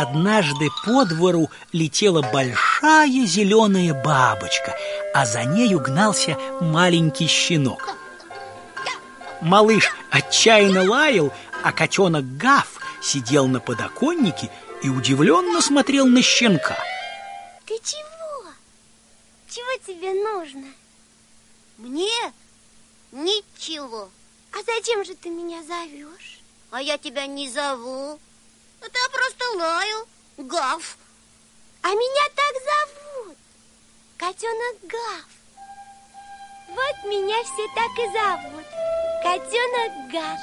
Однажды по двору летела большая зеленая бабочка, а за нею гнался маленький щенок. Малыш отчаянно лаял, а котенок Гав сидел на подоконнике и удивленно смотрел на щенка. Ты чего? Чего тебе нужно? Мне? Ничего. А зачем же ты меня зовешь? А я тебя не зову. Это я просто лаю. Гав. А меня так зовут. Котенок Гав. Вот меня все так и зовут. Котенок Гав.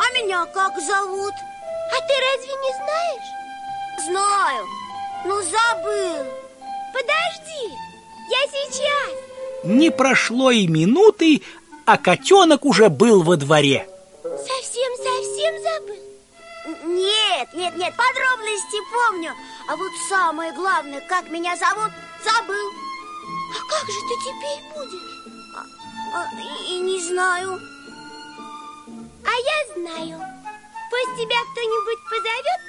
А меня как зовут? А ты разве не знаешь? Знаю. Ну, забыл. Подожди, я сейчас. Не прошло и минуты, а котенок уже был во дворе. Нет, нет, нет, подробности помню. А вот самое главное, как меня зовут, забыл. А как же ты теперь будешь? А, а, и, и не знаю. А я знаю. Пусть тебя кто-нибудь позовет,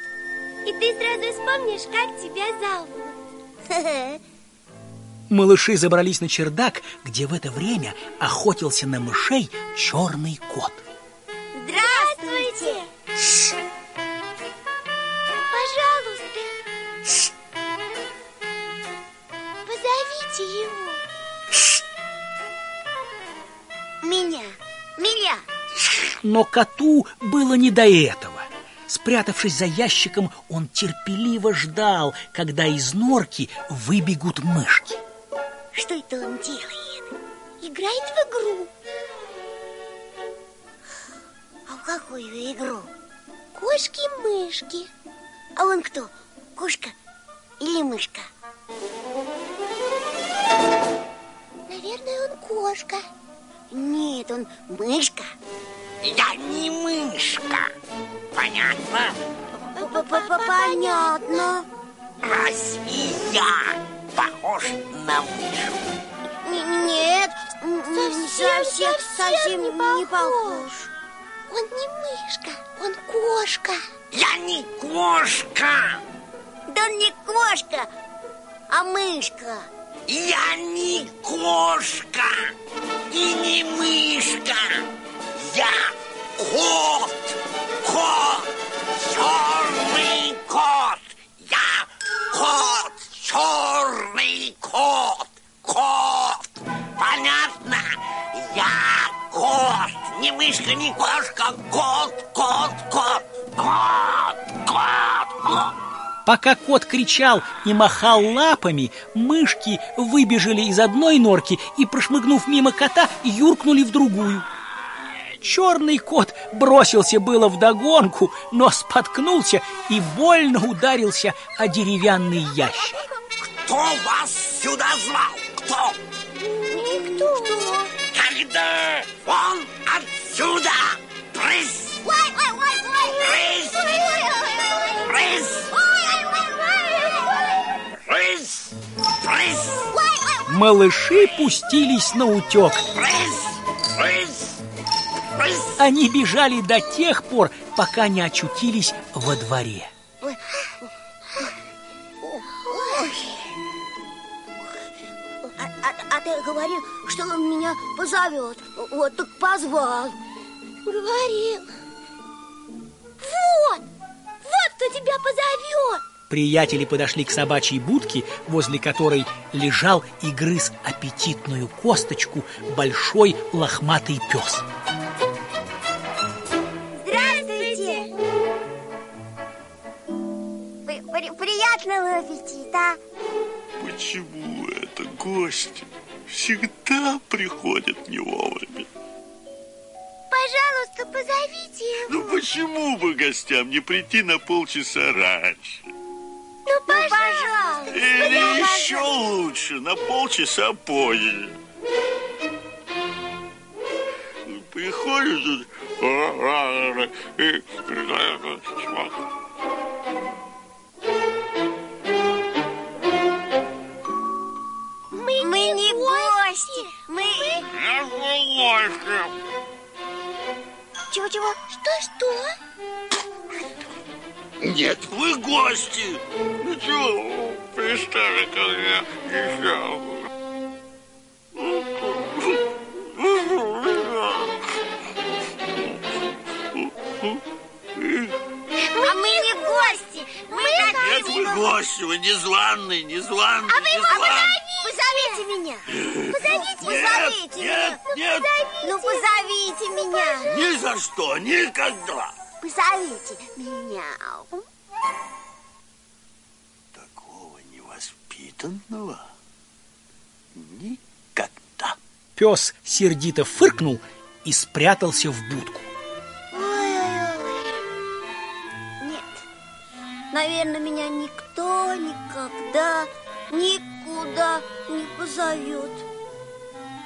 и ты сразу вспомнишь, как тебя зовут. Малыши забрались на чердак, где в это время охотился на мышей черный кот. Меня, меня. Но коту было не до этого. Спрятавшись за ящиком, он терпеливо ждал, когда из норки выбегут мышки. Что это он делает? Играет в игру. А в какую игру? Кошки-мышки. А он кто? Кошка или мышка? Наверное, он кошка. Нет, он мышка. Я не мышка. Понятно? Понятно. Разве я похож на мышь? Нет, Совсем, совсем, совсем не похож. Он не мышка, он кошка. Я не кошка. Да он не кошка, а мышка. Я не кошка и не мышка. Я кот. Кот. Черный кот. Я кот. Черный кот. Кот. Понятно? Я кот. Не мышка, не кошка. Кот, Пока кот кричал и махал лапами, мышки выбежали из одной норки и, прошмыгнув мимо кота, юркнули в другую. Черный кот бросился было в догонку, но споткнулся и больно ударился о деревянный ящик. Кто вас сюда звал? Кто? Никто. Когда вон отсюда! Брысь! Малыши пустились на утек. Они бежали до тех пор, пока не очутились во дворе. А, а- а ты говорил, что он меня позовет. Вот так позвал. Говорил. Вот, вот кто тебя позовет. Приятели подошли к собачьей будке, возле которой лежал и грыз аппетитную косточку большой лохматый пес. Здравствуйте. При- при- приятного аппетита. Почему это гости всегда приходят не вовремя? Пожалуйста, позовите его. Ну почему бы гостям не прийти на полчаса раньше? Ну, пожалуйста. Или еще лучше, на полчаса позже. Приходят тут... и- Мы, Мы не гости. Мы... Я гости. Чего-чего? Что-что? Нет, вы гости. Ну что, пристали ко мне еще. А мы не гости. Мы, Нет, хотим вы гости, вы незваные, незваные, А вы его незваные. позовите меня. Позовите, позовите Нет, меня. нет, Ну, позовите меня. ни за что, никогда. Позовите меня. Такого невоспитанного никогда. Пес сердито фыркнул и спрятался в будку. Наверное, меня никто никогда никуда не позовет.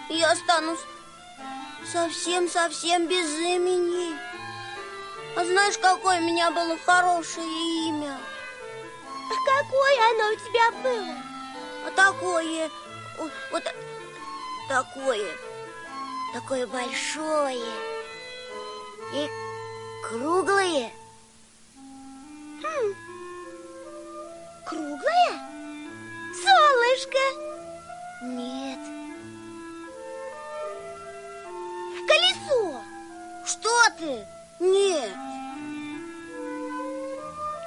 Я останусь совсем-совсем без имени. А знаешь, какое у меня было хорошее имя? А какое оно у тебя было? А такое, вот такое, такое большое и круглое. Круглое? Солнышко. Нет, Колесо. что ты? Нет,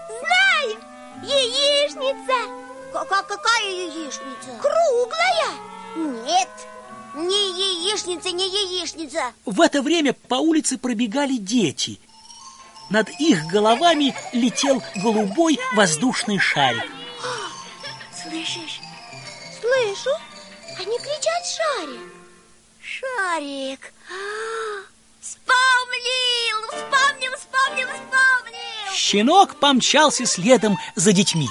Знаю. Яичница. Ка- ка- какая яичница? Круглая. Нет, не яичница, не яичница. В это время по улице пробегали дети. Над их головами летел голубой воздушный шарик. Слышишь? Слышу. Они кричат шарик. Шарик. Вспомнил, вспомнил. Щенок помчался следом за детьми.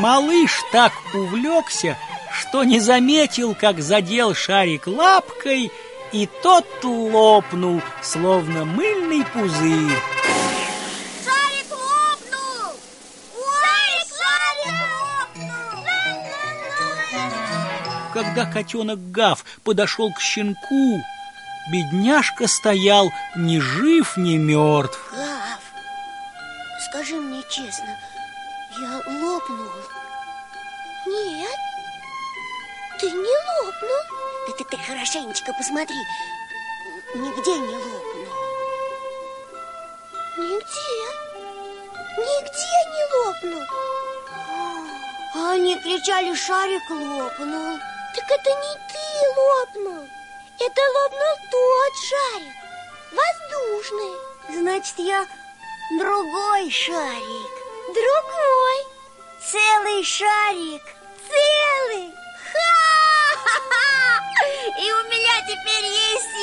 Малыш так увлекся, что не заметил, как задел шарик лапкой, и тот лопнул, словно мыльный пузырь. Шарик лопнул! Ой, шарик лопнул! Когда котенок Гав подошел к щенку, бедняжка стоял ни жив, ни мертв. Гав, скажи мне честно, я лопнул? Нет. Ты не лопнул. Да ты, ты хорошенечко посмотри, нигде не лопнул. Нигде. Нигде не лопнул. А они кричали, шарик лопнул. Так это не ты лопнул. Это лопнул тот шарик. Воздушный. Значит, я другой шарик. Другой. Целый шарик. Целый. Ха-ха-ха! И у меня теперь есть